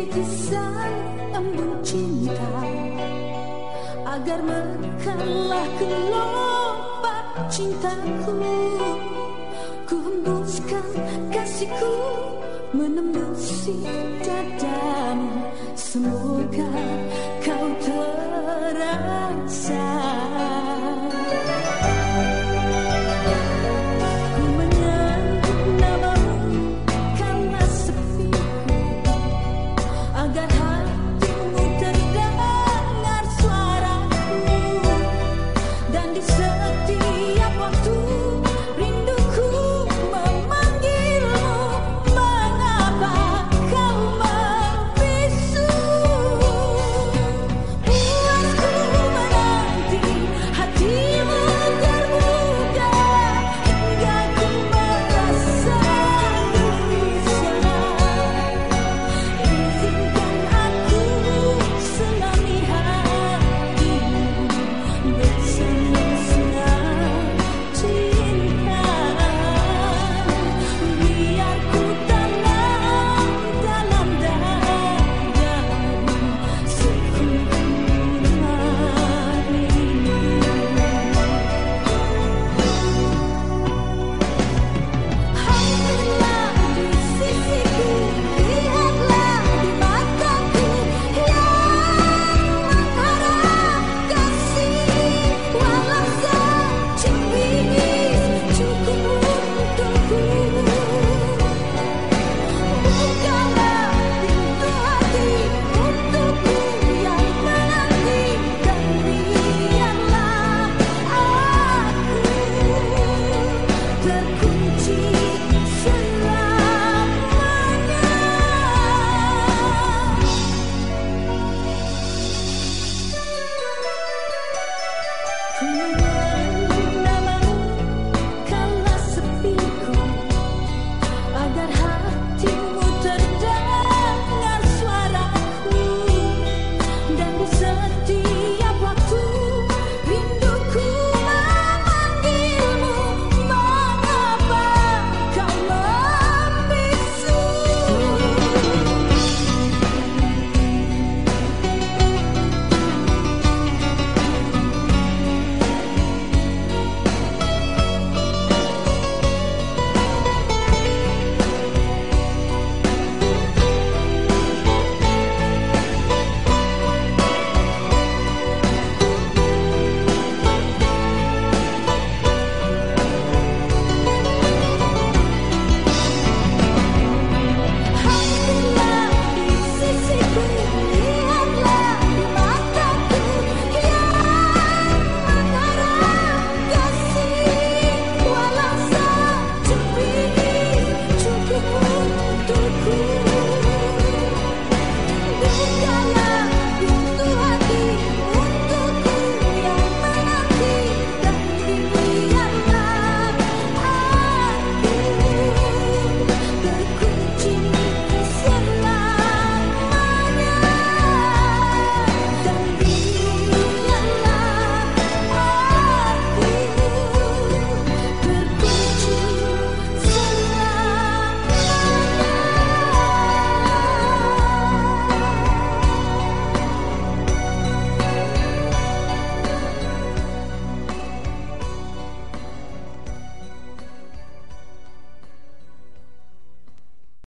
titisan embun cinta Agar melekarlah kelopak cintaku. Ku hembuskan kasihku menembusi dadamu. Semoga kau terasa Thank you.